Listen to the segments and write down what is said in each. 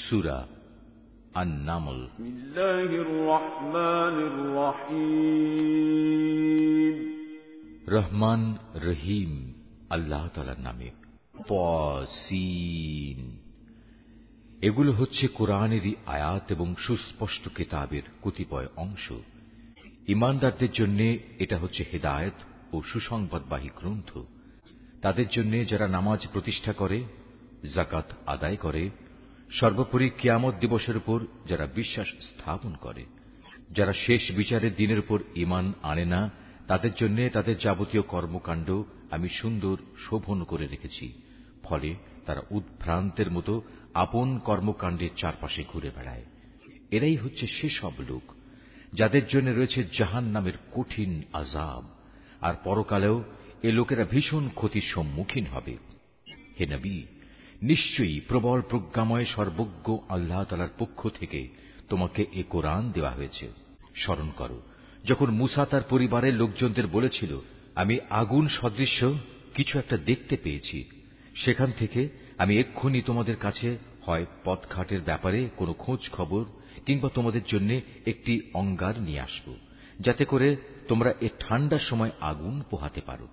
সুরা النمل بسم الله الرحمن الرحيم রহমান রহিম আল্লাহ তালার নামে পসিন এগুলো হচ্ছে কোরআনেরই আয়াত এবং সুস্পষ্ট কিতাবের কতিপয় অংশ ইমানদারদের জন্য এটা হচ্ছে হেদায়ত ও সুসংবাদবাহী গ্রন্থ তাদের জন্য যারা নামাজ প্রতিষ্ঠা করে জাকাত আদায় করে সর্বোপরি কিয়ামত দিবসের উপর যারা বিশ্বাস স্থাপন করে, যারা শেষ বিচারের দিনের উপর ইমান আনে না, তাদের জন্য তাদের যাবতীয় কর্মকাণ্ড আমি সুন্দর শোভন করে রেখেছি। ফলে তারা উদ্ভ্রান্তের মতো আপন কর্মকাণ্ডের চারপাশে ঘুরে বেড়ায়। এরাই হচ্ছে সেসব লোক, যাদের জন্য রয়েছে জাহান নামের কঠিন আজাব আর পরকালেও এ লোকেরা ভীষণ ক্ষতির সম্মুখীন হবে। হে নবী নিশ্চয়ই প্রবল প্রজ্ঞাময় সর্বজ্ঞ আল্লাহ তালার পক্ষ থেকে তোমাকে এ কোরআন দেওয়া হয়েছে। স্মরণ করো, যখন মুসা তার পরিবারের লোকজনদের বলেছিল, আমি আগুন সদৃশ্য কিছু একটা দেখতে পেয়েছি। সেখান থেকে আমি এক্ষুনি তোমাদের কাছে হয় পথঘাটের ব্যাপারে কোনো খোঁজ খবর কিংবা তোমাদের জন্য একটি অঙ্গার নিয়ে আসব, যাতে করে তোমরা এ ঠান্ডার সময় আগুন পোহাতে পারো।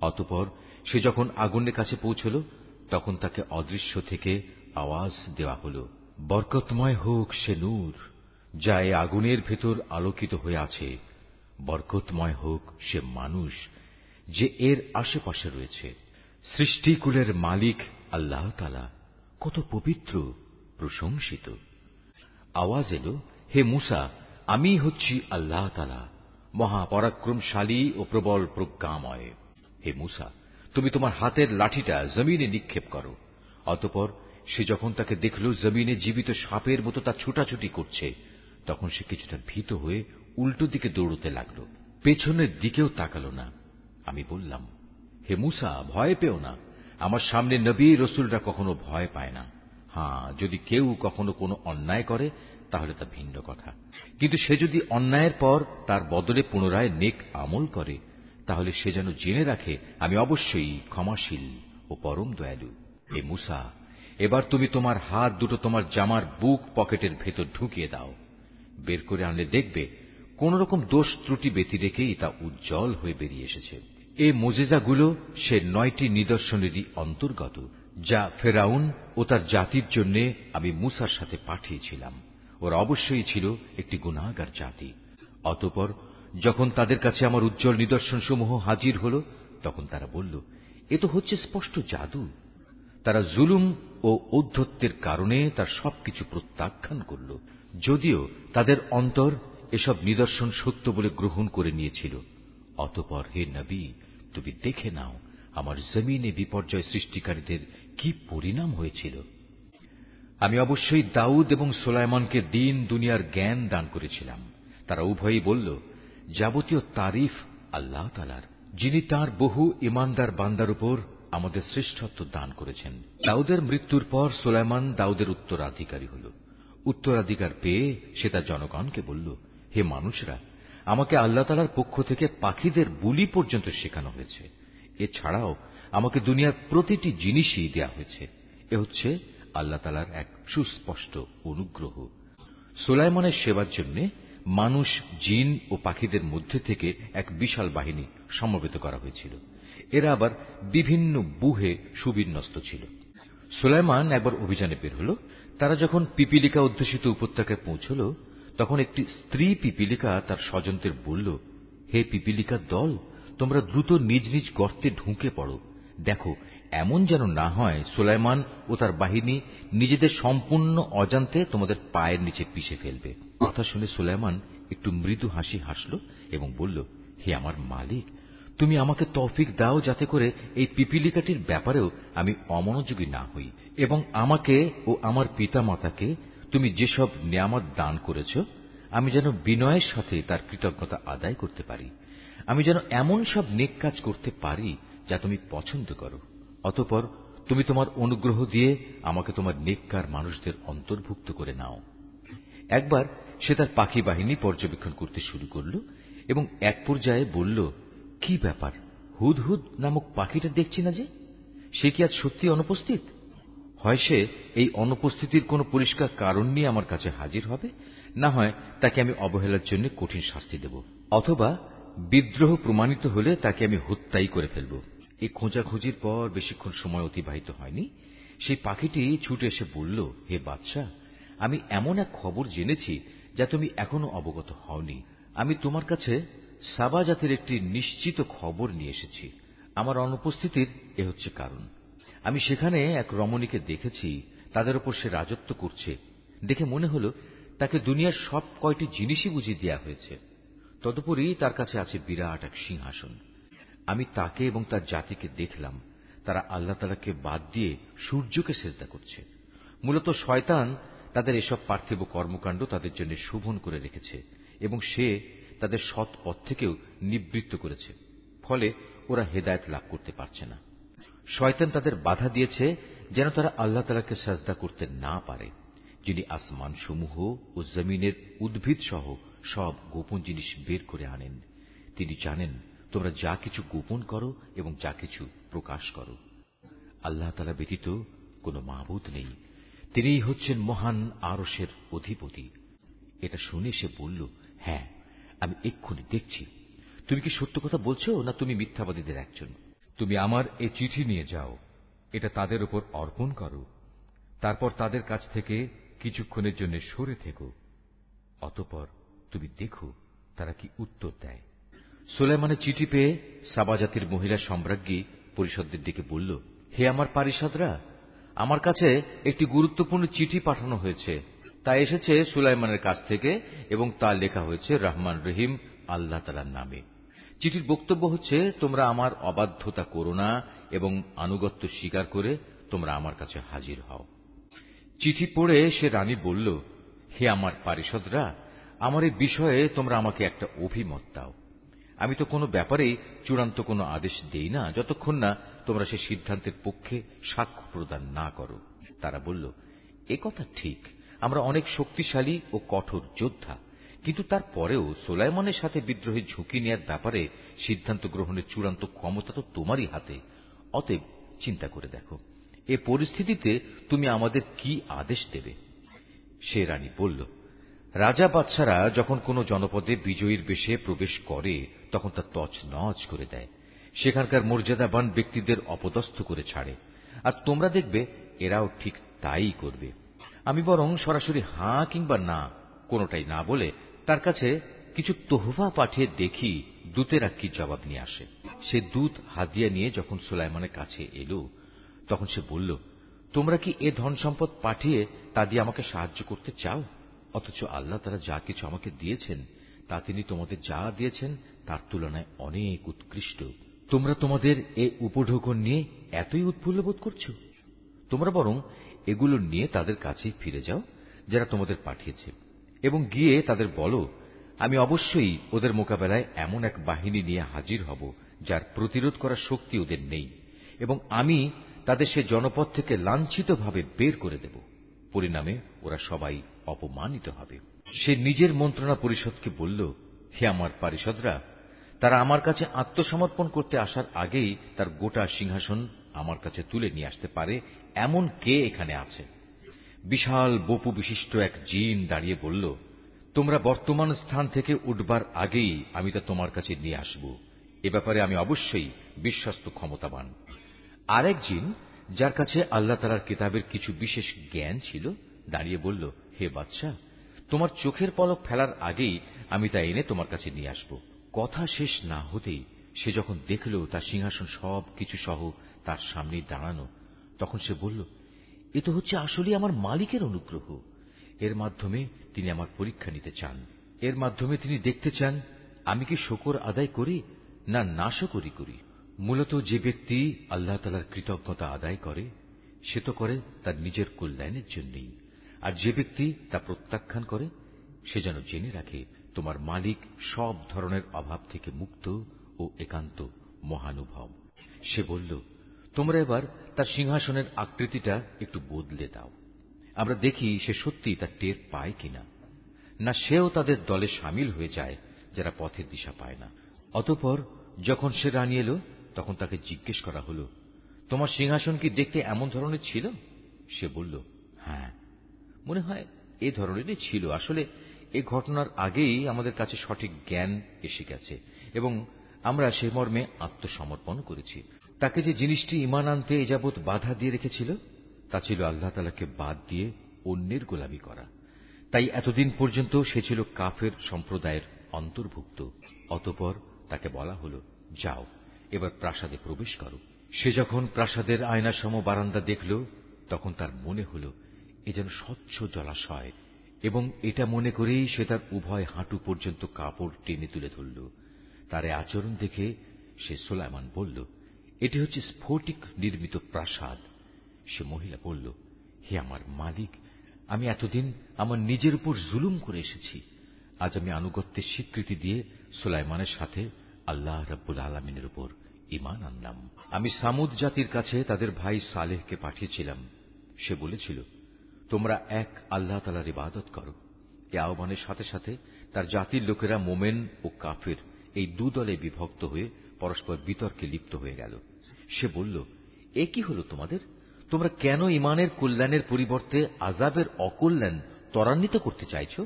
অতপর সে যখন আগুনের কাছে পৌঁছল তখন তাকে অদৃশ্য থেকে আওয়াজ দেওয়া হল, বরকতময় হোক সে নূর, যা এ আগুনের ভেতর আলোকিত হয়ে আছে। বরকতময় হোক সে মানুষ, যে এর আশেপাশে রয়েছে। সৃষ্টিকুলের মালিক আল্লাহ তালা কত পবিত্র, প্রশংসিত। আওয়াজ এলো, হে মুসা, আমি হচ্ছি আল্লাহ তালা মহাপরাক্রমশালী ও প্রবল প্রজ্ঞাময়। হে মুসা তুমি তোমার হাতের লাঠিটা জমিনে নিক্ষেপ করো। অতপর সে যখন তাকে দেখল, জমিনে জীবিত সাপের মতো তা ছুটাছুটি করছে, তখন সে কিছুটা ভীত হয়ে উল্টো দিকে দৌড়তে লাগল। পেছনের দিকেও তাকাল না। আমি বললাম, হে মুসা, ভয় পেও না। আমার সামনে নবী রসুলরা কখনো ভয় পায় না। হ্যাঁ যদি কেউ কখনো কোনো অন্যায় করে, তাহলে তা ভিন্ন কথা। কিন্তু সে যদি অন্যায়ের পর তার বদলে পুনরায় নেক আমল করে তাহলে সে যেন জেনে রাখে, আমি অবশ্যই ক্ষমাশীল ও পরম দয়ালু। এ মুসা, এবার তুমি তোমার হাত দুটো তোমার জামার বুক পকেটের ভেতর ঢুকিয়ে দাও। বের করে আনলে দেখবে কোন রকম দোষ ত্রুটি ব্যতি রেখেই তা উজ্জ্বল হয়ে বেরিয়ে এসেছে। এ মোজেজাগুলো সে নয়টি নিদর্শনেরই অন্তর্গত, যা ফেরাউন ও তার জাতির জন্য আমি মুসার সাথে পাঠিয়েছিলাম। ওরা অবশ্যই ছিল একটি গুণাগার জাতি। অতপর যখন তাদের কাছে আমার উজ্জ্বল নিদর্শনসমূহ হাজির হল, তখন তারা বলল, এ তো হচ্ছে স্পষ্ট জাদু। তারা জুলুম ও ঔদ্ধত্যের কারণে তার সবকিছু প্রত্যাখ্যান করল। যদিও তাদের অন্তর এসব নিদর্শন সত্য বলে গ্রহণ করে নিয়েছিল। অতপর হে নবী, তুমি দেখে নাও আমার জমিনে বিপর্যয় সৃষ্টিকারীদের কি পরিণাম হয়েছিল। আমি অবশ্যই দাউদ এবং সোলাইমনকে দিন দুনিয়ার জ্ঞান দান করেছিলাম। তারা উভয়ই বলল যাবতীয় তারিফ আল্লাহ তালার যিনি তার বহু ইমানদার বান্দার উপর আমাদের শ্রেষ্ঠত্ব দান করেছেন। দাউদের মৃত্যুর পর সোলাইমান দাউদের উত্তরাধিকারী হল। উত্তরাধিকার পেয়ে সে তার জনগণকে বলল, হে মানুষরা, আমাকে আল্লাহ তালার পক্ষ থেকে পাখিদের বুলি পর্যন্ত শেখানো হয়েছে। এছাড়াও আমাকে দুনিয়ার প্রতিটি জিনিসই দেয়া হয়েছে। এ হচ্ছে আল্লাহ তালার এক সুস্পষ্ট অনুগ্রহ। সোলাইমনের সেবার জন্য মানুষ, জিন ও পাখিদের মধ্যে থেকে এক বিশাল বাহিনী সমবেত করা হয়েছিল। এরা আবার বিভিন্ন বুহে সুবিন্যস্ত ছিল। সোলাইমান একবার অভিযানে বের হল। তারা যখন পিপিলিকা অধ্যুষিত উপত্যকায় পৌঁছল, তখন একটি স্ত্রী পিপিলিকা তার স্বজনদের বলল, হে পিপিলিকার দল, তোমরা দ্রুত নিজ নিজ গর্তে ঢুকে পড়ো। দেখো এমন যেন না হয়, সোলাইমান ও তার বাহিনী নিজেদের সম্পূর্ণ অজান্তে তোমাদের পায়ের নিচে পিষে ফেলবে। কথা শুনে সোলাইমান একটু মৃদু হাসি হাসল এবং বলল, হে আমার মালিক, তুমি আমাকে তৌফিক দাও যাতে করে এই পিপিলিকাটির ব্যাপারেও আমি অমনোযোগী না হই এবং আমাকে ও আমার পিতা মাতাকে তুমি যেসব নিয়ামত দান করেছ, আমি যেন বিনয়ের সাথে তার কৃতজ্ঞতা আদায় করতে পারি। আমি যেন এমন সব নেক কাজ করতে পারি যা তুমি পছন্দ করো। অতপর তুমি তোমার অনুগ্রহ দিয়ে আমাকে তোমার নেককার মানুষদের অন্তর্ভুক্ত করে নাও। একবার সে তার পাখি বাহিনী পর্যবেক্ষণ করতে শুরু করল এবং এক পর্যায়ে বলল, কি ব্যাপার? হুদহুদ নামক পাখিটা দেখছি না যে? সে কি আজ সত্যি অনুপস্থিত? হয় সে, এই অনুপস্থিতির কোনো পরিষ্কার কারণ নিয়ে আমার কাছে হাজির হবে, না হয় তাকে আমি অবহেলার জন্য কঠিন শাস্তি দেব, অথবা বিদ্রোহ প্রমাণিত হলে তাকে আমি হত্যাই করে ফেলব। এই খোঁজাখুঁজির পর বেশিক্ষণ সময় অতিবাহিত হয়নি। সেই পাখিটি ছুটে এসে বলল, হে বাদশাহ আমি এমন এক খবর জেনেছি যা তুমি এখনও অবগত হওনি। আমি তোমার কাছে সাবা জাতির একটি নিশ্চিত খবর নিয়ে এসেছি। আমার অনুপস্থিতির এ হচ্ছে কারণ। আমি সেখানে এক রমণীকে দেখেছি, তাদের ওপর সে রাজত্ব করছে। দেখে মনে হল, তাকে দুনিয়ার সব কয়টি জিনিসই বুঝিয়ে দেওয়া হয়েছে। তদুপরি তার কাছে আছে বিরাট এক সিংহাসন। আমি তাকে এবং তার জাতিকে দেখলাম। তারা আল্লাহ তালাকে বাদ দিয়ে সূর্যকে সেজদা করছে। মূলত শয়তান তাদের এসব পার্থিব কর্মকাণ্ড তাদের জন্য শোভন করে রেখেছে এবং সে তাদের সৎ পথ থেকেও নিবৃত্ত করেছে। ফলে ওরা হেদায়ত লাভ করতে পারছে না। শয়তান তাদের বাধা দিয়েছে যেন তারা আল্লাহ তালাকে সাজদা করতে না পারে, যিনি আসমান সমূহ ও জমিনের উদ্ভিদ সহ সব গোপন জিনিস বের করে আনেন। তিনি জানেন তোমরা যা কিছু গোপন করো এবং যা কিছু প্রকাশ করো। আল্লাহ তালা ব্যতীত কোনো মাহবুদ নেই। তিনিই হচ্ছেন মহান আরসের অধিপতি। এটা শুনে সে বলল হ্যাঁ আমি এক্ষুনি দেখছি। তুমি কি সত্য কথা বলছো না তুমি মিথ্যাবাদীদের একজন? তুমি আমার এ চিঠি নিয়ে যাও। এটা তাদের উপর অর্পণ করো। তারপর তাদের কাছ থেকে কিছুক্ষণের জন্য সরে থেকো। অতপর তুমি দেখো তারা কি উত্তর দেয়। সোলেমানের চিঠি পেয়ে সাবা জাতির মহিলা সম্রাজ্ঞী পরিষদদের দিকে বলল, হে আমার পারিষদরা, আমার কাছে একটি গুরুত্বপূর্ণ চিঠি পাঠানো হয়েছে। তা এসেছে সুলাইমানের কাছ থেকে এবং তা লেখা হয়েছে রহমান রহিম আল্লাহ তালার নামে। চিঠির বক্তব্য হচ্ছে, তোমরা আমার অবাধ্যতা করো না এবং আনুগত্য স্বীকার করে তোমরা আমার কাছে হাজির হও। চিঠি পড়ে সে রানী বলল, হে আমার পারিষদরা, আমার এই বিষয়ে তোমরা আমাকে একটা অভিমত দাও। আমি তো কোনো ব্যাপারেই চূড়ান্ত কোনো আদেশ দেই না। যতক্ষণ না তোমরা সে সিদ্ধান্তের পক্ষে সাক্ষ্য প্রদান না করো। তারা বলল, এ কথা ঠিক। আমরা অনেক শক্তিশালী ও কঠোর যোদ্ধা। কিন্তু তারপরেও সোলাইমনের সাথে বিদ্রোহের ঝুঁকি নেওয়ার ব্যাপারে সিদ্ধান্ত গ্রহণের চূড়ান্ত ক্ষমতা তো তোমারই হাতে। অতএব চিন্তা করে দেখো, এ পরিস্থিতিতে তুমি আমাদের কি আদেশ দেবে? সে রানী বলল রাজা বাদশারা যখন কোন জনপদে বিজয়ীর বেশে প্রবেশ করে, তখন তা তছ নচ করে দেয়। সেখানকার মর্যাদাবান ব্যক্তিদের অপদস্থ করে ছাড়ে। আর তোমরা দেখবে, এরাও ঠিক তাই করবে। আমি বরং সরাসরি হাঁ কিংবা না, কোনটাই না বলে তার কাছে কিছু তোহফা পাঠিয়ে দেখি, দূতেরা কি জবাব নিয়ে আসে। সে দূত হাদিয়া নিয়ে যখন সুলাইমানের কাছে এলো, তখন সে বলল, তোমরা কি এ ধন সম্পদ পাঠিয়ে তা দিয়ে আমাকে সাহায্য করতে চাও? অথচ আল্লাহ তারা যা কিছু আমাকে দিয়েছেন, তা তিনি তোমাদের যা দিয়েছেন, তার তুলনায় অনেক উৎকৃষ্ট। তোমরা তোমাদের এ উপঢৌকন নিয়ে এতই উৎফুল্ল বোধ করছ? তোমরা বরং এগুলো নিয়ে তাদের কাছেই ফিরে যাও, যারা তোমাদের পাঠিয়েছে, এবং গিয়ে তাদের বলো, আমি অবশ্যই ওদের মোকাবেলায় এমন এক বাহিনী নিয়ে হাজির হব, যার প্রতিরোধ করার শক্তি ওদের নেই, এবং আমি তাদের সে জনপদ থেকে লাঞ্ছিতভাবে বের করে দেব। পরিণামে ওরা সবাই অপমানিত হবে। সে নিজের মন্ত্রণা পরিষদকে বলল, হে আমার পারিষদরা, তারা আমার কাছে আত্মসমর্পণ করতে আসার আগেই তার গোটা সিংহাসন আমার কাছে তুলে নিয়ে আসতে পারে এমন কে এখানে আছে? বিশাল বপু বিশিষ্ট এক জিন দাঁড়িয়ে বলল, তোমরা বর্তমান স্থান থেকে উঠবার আগেই আমি তা তোমার কাছে নিয়ে আসব। এ ব্যাপারে আমি অবশ্যই বিশ্বস্ত ক্ষমতাবান। আরেক জিন, যার কাছে আল্লাহ তালার কিতাবের কিছু বিশেষ জ্ঞান ছিল, দাঁড়িয়ে বলল হে বাদশাহ, তোমার চোখের পলক ফেলার আগেই আমি তা এনে তোমার কাছে নিয়ে আসব। কথা শেষ না হতেই সে যখন দেখল তার সিংহাসন সব কিছু সহ তার সামনেই দাঁড়ানো, তখন সে বলল, এ তো হচ্ছে আসলে আমার মালিকের অনুগ্রহ। এর মাধ্যমে তিনি আমার পরীক্ষা নিতে চান। এর মাধ্যমে তিনি দেখতে চান, আমি কি শকর আদায় করি না নাশকরি করি মূলত যে ব্যক্তি আল্লাহ তালার কৃতজ্ঞতা আদায় করে, সে তো করে তার নিজের কল্যাণের জন্যই। আর যে ব্যক্তি তা প্রত্যাখ্যান করে, সে যেন জেনে রাখে তোমার মালিক সব ধরনের অভাব থেকে মুক্ত ও একান্ত মহানুভব। সে বলল, তোমরা এবার তার সিংহাসনের আকৃতিটা একটু বদলে দাও। আমরা দেখি সে সত্যি তার টের পায় কিনা। না সেও তাদের দলে সামিল হয়ে যায় যারা পথের দিশা পায় না। অতপর যখন সে রানী এলো, তখন তাকে জিজ্ঞেস করা হল, তোমার সিংহাসন কি দেখতে এমন ধরনের ছিল? সে বলল হ্যাঁ মনে হয় এ ধরনেরই ছিল। আসলে এ ঘটনার আগেই আমাদের কাছে সঠিক জ্ঞান এসে গেছে এবং আমরা সে মর্মে আত্মসমর্পণ করেছি। তাকে যে জিনিসটি ইমান আনতে এযাবৎ বাধা দিয়ে রেখেছিল, তা ছিল আল্লাহ তালাকে বাদ দিয়ে অন্যের গোলামি করা। তাই এতদিন পর্যন্ত সে ছিল কাফের সম্প্রদায়ের অন্তর্ভুক্ত, অতপর তাকে বলা হল, যাও, এবার প্রাসাদে প্রবেশ করো। সে যখন প্রাসাদের আয়নাসম বারান্দা দেখল, তখন তার মনে হল এ যেন স্বচ্ছ জলাশয়, এবং এটা মনে করেই সে তার উভয় হাঁটু পর্যন্ত কাপড় টেনে তুলে ধরল। তার আচরণ দেখে সে সোলাইমান বলল, এটি হচ্ছে স্ফটিক নির্মিত প্রাসাদ। সে মহিলা বলল, হে আমার মালিক, আমি এতদিন আমার নিজের উপর জুলুম করে এসেছি। আজ আমি আনুগত্যের স্বীকৃতি দিয়ে সোলাইমানের সাথে আল্লাহ রব্বুল আলমিনের উপর ইমান আনলাম। আমি সামুদ জাতির কাছে তাদের ভাই সালেহকে পাঠিয়েছিলাম। সে বলেছিল তোমরা এক আল্লাহ তালার ইবাদত করো। এ আহ্বানের সাথে সাথে তার জাতির লোকেরা মোমেন ও কাফের এই দু দলে বিভক্ত হয়ে পরস্পর বিতর্কে লিপ্ত হয়ে গেল। সে বলল, এ কি হল তোমাদের? তোমরা কেন ইমানের কল্যাণের পরিবর্তে আজাবের অকল্যাণ ত্বরান্বিত করতে চাইছ?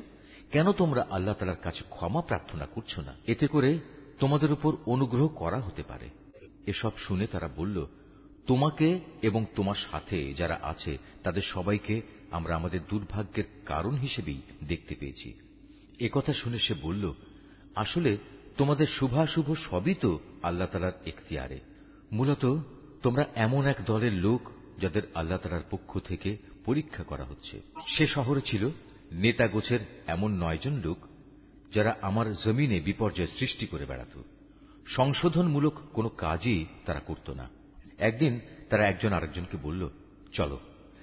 কেন তোমরা আল্লাহ তালার কাছে ক্ষমা প্রার্থনা করছ না? এতে করে তোমাদের উপর অনুগ্রহ করা হতে পারে। এসব শুনে তারা বলল, তোমাকে এবং তোমার সাথে যারা আছে তাদের সবাইকে আমরা আমাদের দুর্ভাগ্যের কারণ হিসেবেই দেখতে পেয়েছি। কথা শুনে সে বলল, আসলে তোমাদের শুভাশুভ সবই তো আল্লাহ তালার এখতিয়ারে। মূলত তোমরা এমন এক দলের লোক যাদের আল্লাহ তালার পক্ষ থেকে পরীক্ষা করা হচ্ছে। সে শহরে ছিল নেতা গোছের এমন নয়জন লোক যারা আমার জমিনে বিপর্যয় সৃষ্টি করে বেড়াত। সংশোধনমূলক কোনো কাজই তারা করত না। একদিন তারা একজন আরেকজনকে বলল, চলো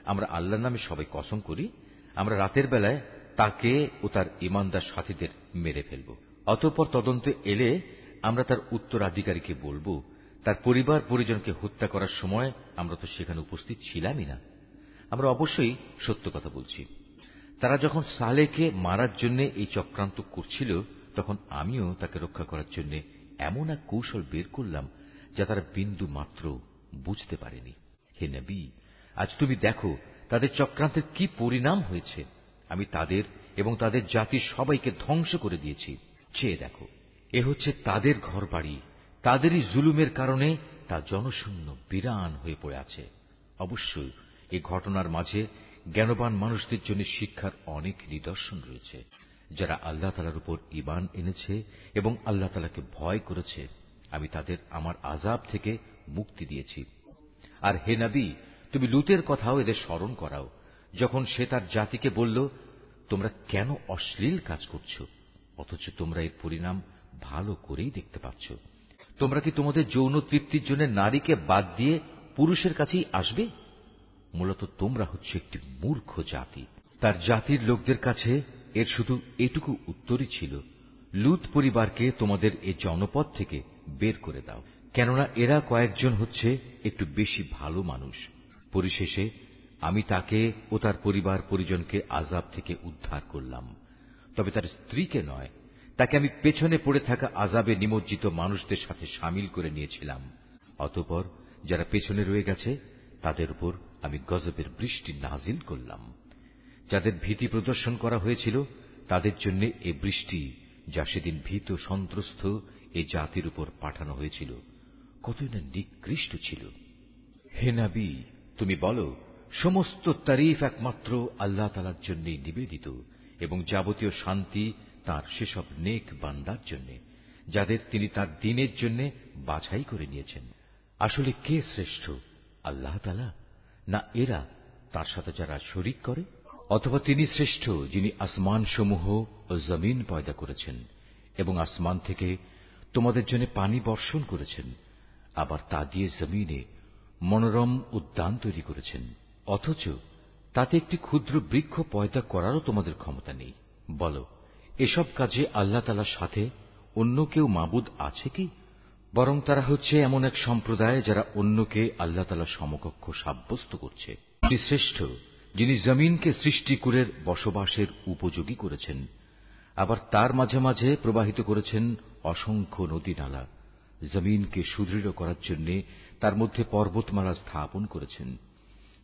আমরা আল্লাহর নামে সবাই কসম করি, আমরা রাতের বেলায় তাকে ও তার ইমানদার সাথীদের মেরে ফেলব। অতঃপর তদন্তে এলে আমরা তার উত্তরাধিকারীকে বলব, তার পরিবার পরিজনকে হত্যা করার সময় আমরা তো সেখানে উপস্থিত ছিলামই না। আমরা অবশ্যই সত্য কথা বলছি। তারা যখন সালেকে মারার জন্য এই চক্রান্ত করছিল, তখন আমিও তাকে রক্ষা করার জন্য এমন এক কৌশল বের করলাম যা তারা বিন্দু মাত্র বুঝতে পারেনি। হে নবী আজ তুমি দেখো তাদের চক্রান্তের কি পরিণাম হয়েছে। আমি তাদের এবং তাদের জাতির সবাইকে ধ্বংস করে দিয়েছি। চেয়ে দেখো, এ হচ্ছে তাদের ঘর বাড়ি তাদেরই জুলুমের কারণে তা জনশূন্য বিরান হয়ে পড়ে আছে। অবশ্যই এই ঘটনার মাঝে জ্ঞানবান মানুষদের জন্য শিক্ষার অনেক নিদর্শন রয়েছে। যারা আল্লাহ তালার উপর ইবান এনেছে এবং আল্লাহ তালাকে ভয় করেছে, আমি তাদের আমার আজাব থেকে মুক্তি দিয়েছি। আর হে নবী তুমি লুতের কথাও এদের স্মরণ করাও। যখন সে তার জাতিকে বলল, তোমরা কেন অশ্লীল কাজ করছ? অথচ তোমরা এর পরিণাম ভালো করেই দেখতে পাচ্ছ। তোমরা কি তোমাদের যৌন তৃপ্তির জন্য নারীকে বাদ দিয়ে পুরুষের কাছেই আসবে? মূলত তোমরা হচ্ছে একটি মূর্খ জাতি। তার জাতির লোকদের কাছে এর শুধু এটুকু উত্তরই ছিল, লুত পরিবারকে তোমাদের এ জনপদ থেকে বের করে দাও। কেননা এরা কয়েকজন হচ্ছে একটু বেশি ভালো মানুষ। পরিশেষে আমি তাকে ও তার পরিবার পরিজনকে আজাব থেকে উদ্ধার করলাম। তবে তার স্ত্রীকে নয়, তাকে আমি পেছনে পড়ে থাকা আজাবে নিমজ্জিত মানুষদের সাথে সামিল করে নিয়েছিলাম। অতপর যারা পেছনে রয়ে গেছে, তাদের উপর আমি গজবের বৃষ্টি নাজিল করলাম। যাদের ভীতি প্রদর্শন করা হয়েছিল, তাদের জন্য এ বৃষ্টি যা সেদিন ভীত সন্ত্রস্ত এ জাতির উপর পাঠানো হয়েছিল, কতই না নিকৃষ্ট ছিল। হে নাবি তুমি বলো, সমস্ত তারিফ একমাত্র আল্লাহ তালার জন্যই নিবেদিত এবং যাবতীয় শান্তি তার সেসব নেক বান্দার জন্য, যাদের তিনি তার দিনের জন্য বাছাই করে নিয়েছেন। আসলে কে শ্রেষ্ঠ, আল্লাহ তালা না এরা তার সাথে যারা শরিক করে? অথবা তিনি শ্রেষ্ঠ যিনি আসমান সমূহ ও জমিন পয়দা করেছেন এবং আসমান থেকে তোমাদের জন্য পানি বর্ষণ করেছেন, আবার তা দিয়ে জমিনে মনোরম উদ্যান তৈরি করেছেন। অথচ তাতে একটি ক্ষুদ্র বৃক্ষ পয়দা করারও তোমাদের ক্ষমতা নেই। বলো, এসব কাজে আল্লাহ তালার সাথে অন্য কেউ মাবুদ আছে কি? বরং তারা হচ্ছে এমন এক সম্প্রদায় যারা অন্যকে আল্লাহ তালা সমকক্ষ সাব্যস্ত করছে। তিনি শ্রেষ্ঠ, যিনি জমিনকে সৃষ্টি করে বসবাসের উপযোগী করেছেন। আবার তার মাঝে মাঝে প্রবাহিত করেছেন অসংখ্য নদী নালা জমিনকে সুদৃঢ় করার জন্য তার মধ্যে পর্বতমালা স্থাপন করেছেন।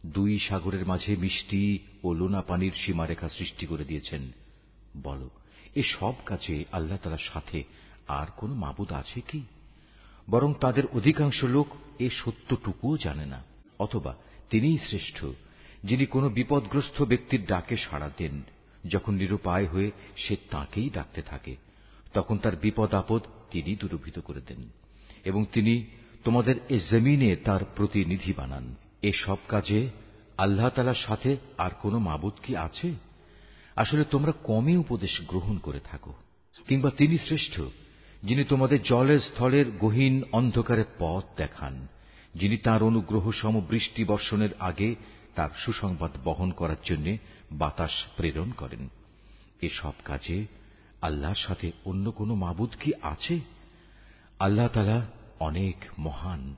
দুই সাগরের মাঝে মিষ্টি ও লোনা পানির সীমারেখা সৃষ্টি করে দিয়েছেন। বলো, এ সব কাজে আল্লাহ তালার সাথে আর কোন মাবুদ আছে কি? বরং তাদের অধিকাংশ লোক এ সত্যটুকুও জানে না, অথবা তিনিই শ্রেষ্ঠ, যিনি কোনো বিপদগ্রস্ত ব্যক্তির ডাকে সাড়া দেন। যখন নিরুপায় হয়ে সে তাকেই ডাকতে থাকে, তখন তার বিপদ আপদ তিনি দূরভূত করে দেন। এবং তিনি তোমাদের এ জমিনে তার প্রতিনিধি বানান। এ সব কাজে আল্লাহ তালার সাথে আর কোনো মাবুদ কি আছে? আসলে তোমরা কমই উপদেশ গ্রহণ করে থাকো, কিংবা তিনি শ্রেষ্ঠ, যিনি তোমাদের জলের স্থলের গহীন অন্ধকারে পথ দেখান, যিনি তার অনুগ্রহ সম বৃষ্টি বর্ষণের আগে তার সুসংবাদ বহন করার জন্য বাতাস প্রেরণ করেন। এসব কাজে আল্লাহর সাথে অন্য কোন মাবুদ কি আছে? আল্লাহ তালা অনেক মহান।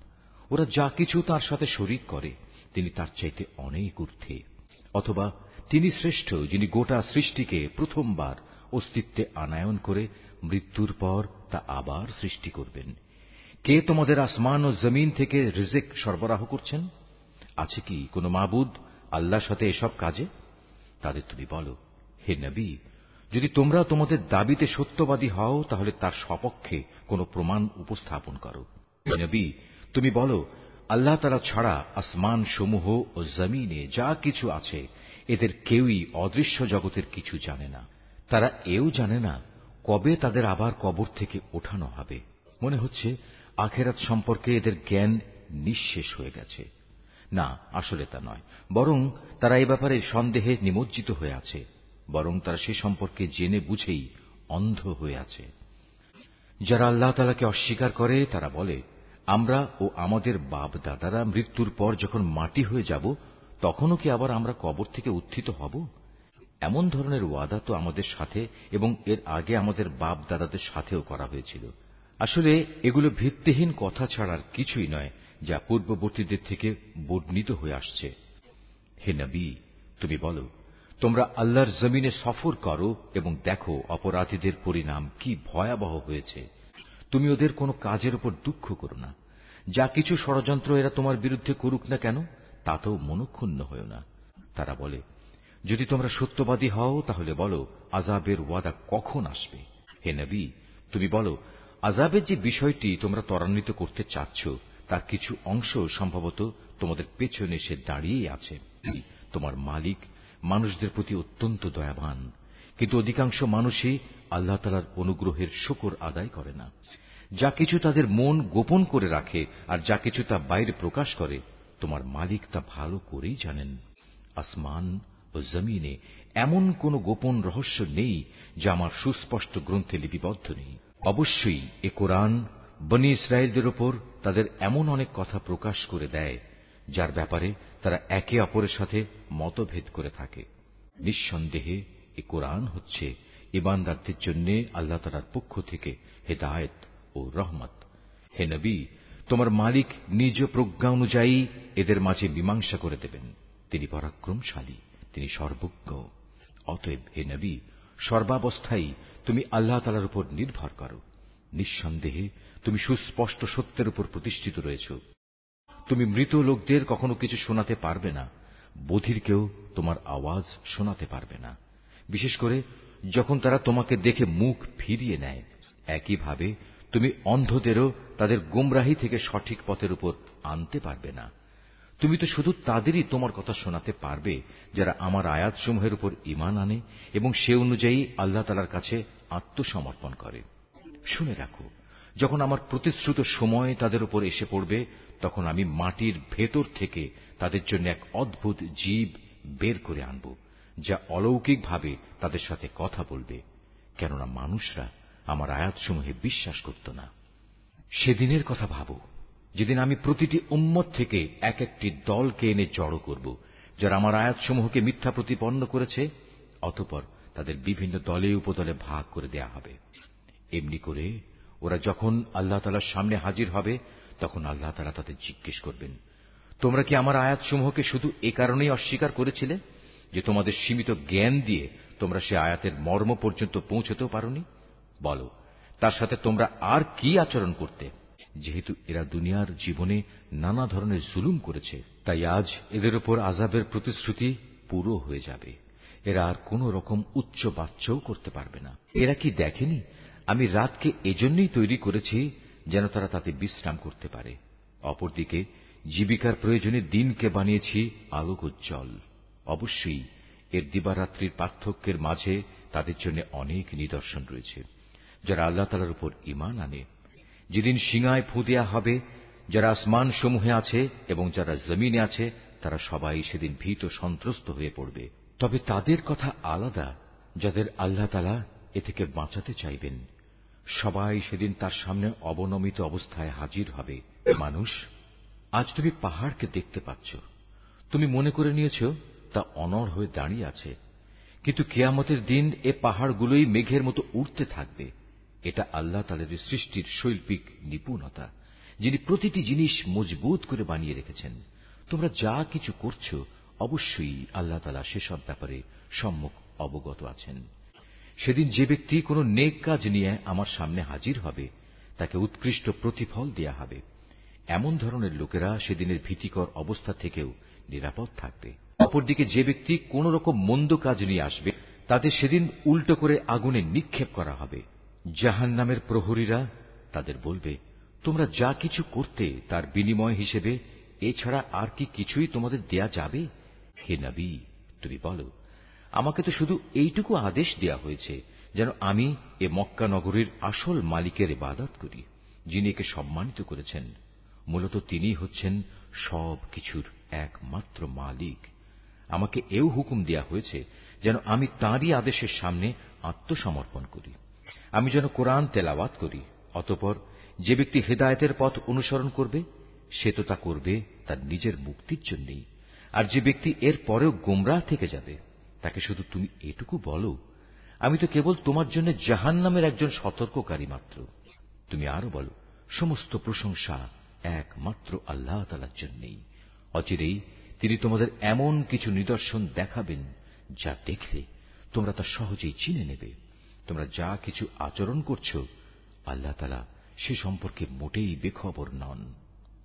ওরা যা কিছু তার সাথে শরিক করে, তিনি তার চাইতে অনেক ঊর্ধ্বে। অথবা তিনি শ্রেষ্ঠ, যিনি গোটা সৃষ্টিকে প্রথমবার অস্তিত্বে আনায়ন করে মৃত্যুর পর তা আবার সৃষ্টি করবেন। কে তোমাদের আসমান ও জমিন থেকে রিজেক সরবরাহ করছেন? আছে কি কোনো মাবুদ আল্লাহর সাথে এসব কাজে? তাদের তুমি বলো, হে নবী যদি তোমরা তোমাদের দাবিতে সত্যবাদী হও, তাহলে তার সপক্ষে কোন প্রমাণ উপস্থাপন করো। নবী, তুমি বলো, আল্লাহ তারা ছাড়া আসমান সমূহ ও জমিনে যা কিছু আছে, এদের কেউই অদৃশ্য জগতের কিছু জানে না। তারা এও জানে না কবে তাদের আবার কবর থেকে ওঠানো হবে। মনে হচ্ছে, আখেরাত সম্পর্কে এদের জ্ঞান নিঃশেষ হয়ে গেছে। না, আসলে তা নয়। বরং তারা এ ব্যাপারে সন্দেহে নিমজ্জিত হয়ে আছে। বরং তারা সে সম্পর্কে জেনে বুঝেই অন্ধ হয়ে আছে। যারা আল্লাহ তালাকে অস্বীকার করে, তারা বলে, আমরা ও আমাদের বাপ দাদারা মৃত্যুর পর যখন মাটি হয়ে যাব, তখনও কি আবার আমরা কবর থেকে উত্থিত হব? এমন ধরনের ওয়াদা তো আমাদের সাথে এবং এর আগে আমাদের বাপ দাদাদের সাথেও করা হয়েছিল। আসলে এগুলো ভিত্তিহীন কথা ছাড়ার কিছুই নয়, যা পূর্ববর্তীদের থেকে বর্ণিত হয়ে আসছে। হে নবী, তুমি বলো তোমরা আল্লাহর জমিনে সফর করো এবং দেখো অপরাধীদের পরিণাম কি ভয়াবহ হয়েছে। তুমি ওদের কোনো কাজের উপর দুঃখ করো না। যা কিছু ষড়যন্ত্র এরা তোমার বিরুদ্ধে করুক না কেন, তাতেও মনক্ষুণ্ণ হও না। তারা বলে, যদি তোমরা সত্যবাদী হও, তাহলে বলো আজাবের ওয়াদা কখন আসবে? হে নবী, তুমি বলো আজাবের যে বিষয়টি তোমরা ত্বরান্বিত করতে চাচ্ছ, তার কিছু অংশ সম্ভবত তোমাদের পেছনে সে দাঁড়িয়েই আছে। তোমার মালিক মানুষদের প্রতি অত্যন্ত দয়াবান, কিন্তু অধিকাংশ মানুষই আল্লাহ তালার অনুগ্রহের শকর আদায় করে না। যা কিছু তাদের মন গোপন করে রাখে আর যা কিছু তা বাইরে প্রকাশ করে, তোমার মালিক তা ভালো করেই জানেন। আসমান ও জমিনে এমন কোন গোপন রহস্য নেই যা আমার সুস্পষ্ট গ্রন্থে লিপিবদ্ধ নেই। অবশ্যই এ কোরআন বনি ইসরায়েলদের ওপর তাদের এমন অনেক কথা প্রকাশ করে দেয় যার ব্যাপারে তারা একে অপরের সাথে মতভেদ করে থাকে। নিঃসন্দেহে এ কোরআন হচ্ছে ইমানদারদের জন্য আল্লাহ তালার পক্ষ থেকে হেদায়ত ও রহমত। হে নবী, তোমার মালিক নিজ প্রজ্ঞা অনুযায়ী এদের মাঝে মীমাংসা করে দেবেন। তিনি পরাক্রমশালী, তিনি সর্বজ্ঞ। অতএব হে নবী, সর্বাবস্থায় তুমি আল্লাহ তালার উপর নির্ভর করো। নিঃসন্দেহে তুমি সুস্পষ্ট সত্যের উপর প্রতিষ্ঠিত রয়েছ। তুমি মৃত লোকদের কখনো কিছু শোনাতে পারবে না। বধিরকেও তোমার আওয়াজ শোনাতে পারবে না। বিশেষ করে যখন তারা তোমাকে দেখে মুখ ফিরিয়ে নেয়, একইভাবে তুমি অন্ধদেরও তাদের গুমরাহি থেকে সঠিক পথের উপর আনতে পারবে না। তুমি তো শুধু তাদেরই তোমার কথা শোনাতে পারবে, যারা আমার আয়াতসমূহের উপর ইমান আনে এবং সে অনুযায়ী আল্লাহ তালার কাছে আত্মসমর্পণ করে। শুনে রাখো, যখন আমার প্রতিশ্রুত সময় তাদের উপর এসে পড়বে তখন আমি মাটির ভেতর থেকে তাদের জন্য এক অদ্ভুত জীব বের করে আনব, যা অলৌকিকভাবে তাদের সাথে কথা বলবে, কেননা মানুষরা আমার আয়াতসমূহে বিশ্বাস করত না। সেদিনের কথা ভাবো, যেদিন আমি প্রতিটি উম্মত থেকে এক একটি দলকে এনে জড়ো করব, যারা আমার আয়াতসমূহকে মিথ্যা প্রতিপন্ন করেছে, অতপর তাদের বিভিন্ন দলে উপদলে ভাগ করে দেয়া হবে। এমনি করে ওরা যখন আল্লাহ তালার সামনে হাজির হবে তখন আল্লাহ তালা তাদের জিজ্ঞেস করবেন, তোমরা কি আমার আয়াতসমূহকে শুধু এ কারণেই অস্বীকার করেছিলে যে তোমাদের সীমিত জ্ঞান দিয়ে তোমরা সে আয়াতের মর্ম পর্যন্ত পৌঁছতেও পারোনি? বলো, তার সাথে তোমরা আর কি আচরণ করতে? যেহেতু এরা দুনিয়ার জীবনে নানা ধরনের জুলুম করেছে, তাই আজ এদের ওপর আজাবের প্রতিশ্রুতি পুরো হয়ে যাবে। এরা আর কোন রকম উচ্চ বাচ্চাও করতে পারবে না। এরা কি দেখেনি? আমি রাতকে এজন্যই তৈরি করেছি যেন তারা তাতে বিশ্রাম করতে পারে। অপরদিকে, জীবিকার প্রয়োজনে দিনকে বানিয়েছি আলোক উজ্জ্বল অবশ্যই, এর দিবারাত্রির পার্থক্যের মাঝে তাদের জন্য অনেক নিদর্শন রয়েছে, যারা আল্লাহ তালার উপর ইমান আনে। যেদিন সিঙায় ফু দেয়া হবে, যারা আসমান সমূহে আছে এবং যারা জমিনে আছে, তারা সবাই সেদিন ভীত সন্ত্রস্ত হয়ে পড়বে। তবে তাদের কথা আলাদা, যাদের আল্লাহ তালা এ থেকে বাঁচাতে চাইবেন। সবাই সেদিন তার সামনে অবনমিত অবস্থায় হাজির হবে। মানুষ, আজ তুমি পাহাড়কে দেখতে পাচ্ছ। তুমি মনে করে নিয়েছ, তা অনড় হয়ে দাঁড়িয়ে আছে। কিন্তু কেয়ামতের দিন এ পাহাড়গুলোই মেঘের মতো উঠতে থাকবে। এটা আল্লাহ তাদের সৃষ্টির শৈল্পিক নিপুণতা, যিনি প্রতিটি জিনিস মজবুত করে বানিয়ে রেখেছেন। তোমরা যা কিছু করছ, অবশ্যই আল্লাহ তালা সেসব ব্যাপারে সম্মুখ অবগত আছেন। সেদিন যে ব্যক্তি কোন নেক কাজ নিয়ে আমার সামনে হাজির হবে, তাকে উৎকৃষ্ট প্রতিফল দেয়া হবে। এমন ধরনের লোকেরা সেদিনের ভীতিকর অবস্থা থেকেও নিরাপদ থাকবে। অপরদিকে যে ব্যক্তি কোন রকম মন্দ কাজ নিয়ে আসবে, তাদের সেদিন উল্টো করে আগুনে নিক্ষেপ করা হবে। জাহান নামের প্রহরীরা তাদের বলবে, তোমরা যা কিছু করতে তার বিনিময় হিসেবে, এছাড়া আর কি কিছুই তোমাদের দেয়া যাবে? হে নবী, তুমি বলো আমাকে তো শুধু এইটুকু আদেশ দেয়া হয়েছে, যেন আমি এ মক্কা নগরীর আসল মালিকের ইবাদত করি, যিনি একে সম্মানিত করেছেন। মূলত তিনি হচ্ছেন সব কিছুর একমাত্র মালিক। আমাকে এও হুকুম দেয়া হয়েছে, যেন আমি তাঁরই আদেশের সামনে আত্মসমর্পণ করি। আমি যেন কোরআন তেলাওয়াত করি, অতপর যে ব্যক্তি হেদায়তের পথ অনুসরণ করবে, সে তো তা করবে তার নিজের মুক্তির জন্যই। আর যে ব্যক্তি এর পরেও গোমরাহ থেকে যাবে তাকে শুধু তুমি এটুকু বলো, আমি তো কেবল তোমার জন্য জাহান নামের একজন সতর্ককারী মাত্র। তুমি আরও বলো, সমস্ত প্রশংসা একমাত্র আল্লাহ তালার জন্যই। অচিরেই তিনি তোমাদের এমন কিছু নিদর্শন দেখাবেন যা দেখলে তোমরা তা সহজেই চিনে নেবে। তোমরা যা কিছু আচরণ করছ, আল্লাহ তালা সে সম্পর্কে মোটেই বেখবর নন।